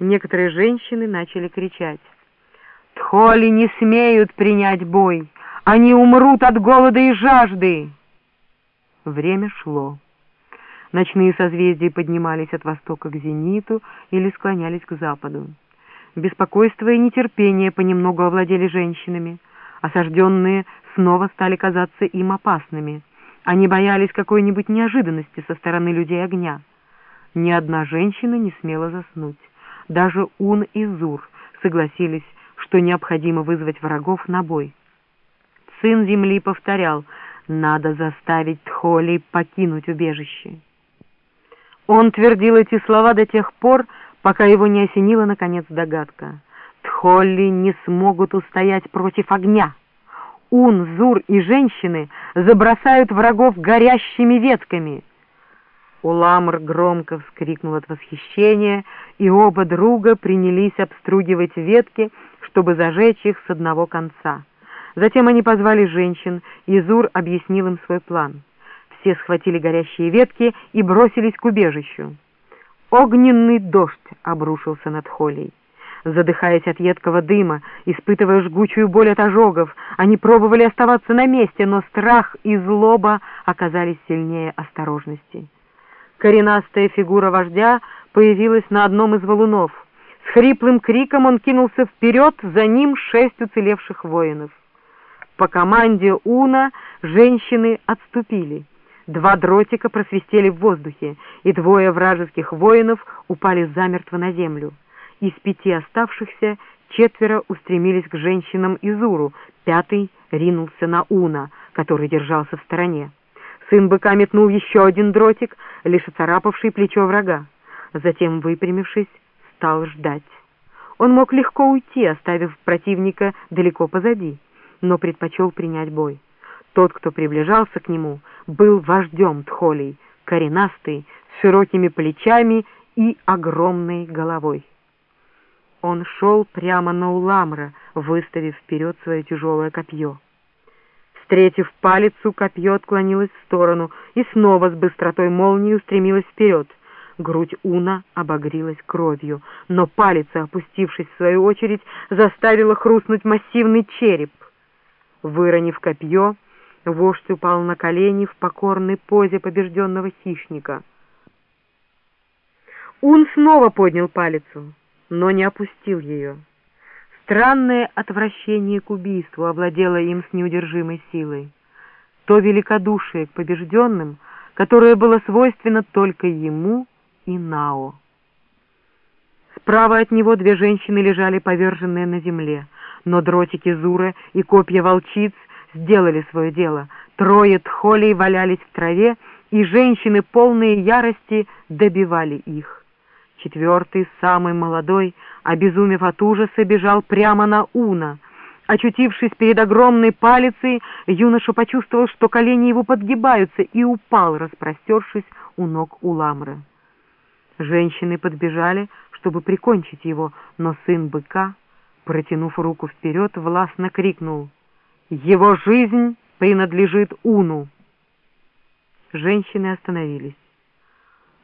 Некоторые женщины начали кричать. «Тхоли не смеют принять бой! Они умрут от голода и жажды!» Время шло. Ночные созвездия поднимались от востока к зениту или склонялись к западу. Беспокойство и нетерпение понемногу овладели женщинами. Осажденные снова стали казаться им опасными. Они боялись какой-нибудь неожиданности со стороны людей огня. Ни одна женщина не смела заснуть. Даже Ун и Зур согласились, что необходимо вызвать врагов на бой. Сын земли повторял, надо заставить Тхоли покинуть убежище. Он твердил эти слова до тех пор, пока его не осенила, наконец, догадка. Тхолли не смогут устоять против огня. Ун, Зур и женщины забросают врагов горящими ветками. Уламр громко вскрикнул от восхищения, и оба друга принялись обстругивать ветки, чтобы зажечь их с одного конца. Затем они позвали женщин, и Зур объяснил им свой план. Все схватили горящие ветки и бросились к убежищу. Огненный дождь обрушился над Холей. Задыхаясь от едкого дыма, испытывая жгучую боль от ожогов, они пробовали оставаться на месте, но страх и злоба оказались сильнее осторожности. Коренастая фигура вождя появилась на одном из валунов. С хриплым криком он кинулся вперед, за ним шесть уцелевших воинов. По команде Уна женщины отступили. Два дротика просвистели в воздухе, и двое вражеских воинов упали замертво на землю. Из пяти оставшихся четверо устремились к женщинам Изуру, пятый ринулся на Уна, который держался в стороне. Сын быка метнул еще один дротик, лишь оцарапавший плечо врага. Затем, выпрямившись, стал ждать. Он мог легко уйти, оставив противника далеко позади, но предпочел принять бой. Тот, кто приближался к нему, был вождем Тхолей, коренастый, с широкими плечами и огромной головой. Он шел прямо на Уламра, выставив вперед свое тяжелое копье. Встретив палицу, копье отклонилось в сторону и снова с быстротой молнии устремилось вперед. Грудь Уна обогрилась кровью, но палица, опустившись в свою очередь, заставила хрустнуть массивный череп. Выронив копье, Вождь упал на колени в покорной позе побежденного хищника. Ун снова поднял палицу, но не опустил ее. Странное отвращение к убийству овладело им с неудержимой силой. То великодушие к побежденным, которое было свойственно только ему и Нао. Справа от него две женщины лежали поверженные на земле, но дротики Зура и копья волчиц сделали свое дело. Трое тхолей валялись в траве, и женщины, полные ярости, добивали их. Четвертый, самый молодой, обезумев от ужаса, бежал прямо на Уна. Очутившись перед огромной палицей, юноша почувствовал, что колени его подгибаются, и упал, распростершись у ног Уламры. Женщины подбежали, чтобы прикончить его, но сын быка, протянув руку вперед, властно крикнул — его жизнь принадлежит Уну. Женщины остановились.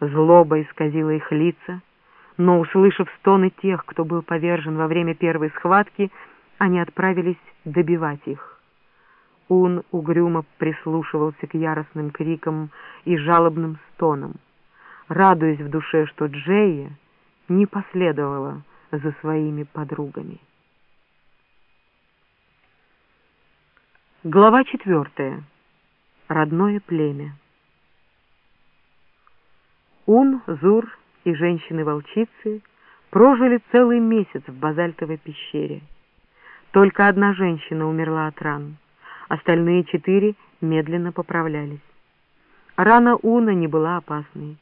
Злоба исказила их лица, но, услышав стоны тех, кто был повержен во время первой схватки, они отправились добивать их. Ун угрюмо прислушивался к яростным крикам и жалобным стонам, радуясь в душе, что Джея не последовала за своими подругами. Глава четвертая. Родное племя. Ун, Зур и женщины-волчицы прожили целый месяц в базальтовой пещере. Только одна женщина умерла от ран, остальные четыре медленно поправлялись. Рана Уна не была опасной.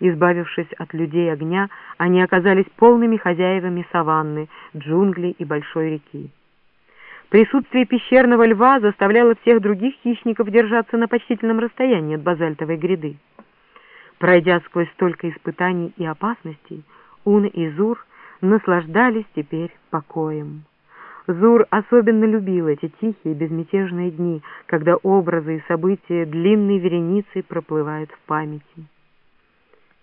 Избавившись от людей огня, они оказались полными хозяевами саванны, джунглей и большой реки. Присутствие пещерного льва заставляло всех других хищников держаться на почтительном расстоянии от базальтовой гряды. Пройдя сквозь столько испытаний и опасностей, Ун и Зур наслаждались теперь покоем. Зур особенно любил эти тихие, безмятежные дни, когда образы и события длинной вереницей проплывают в памяти.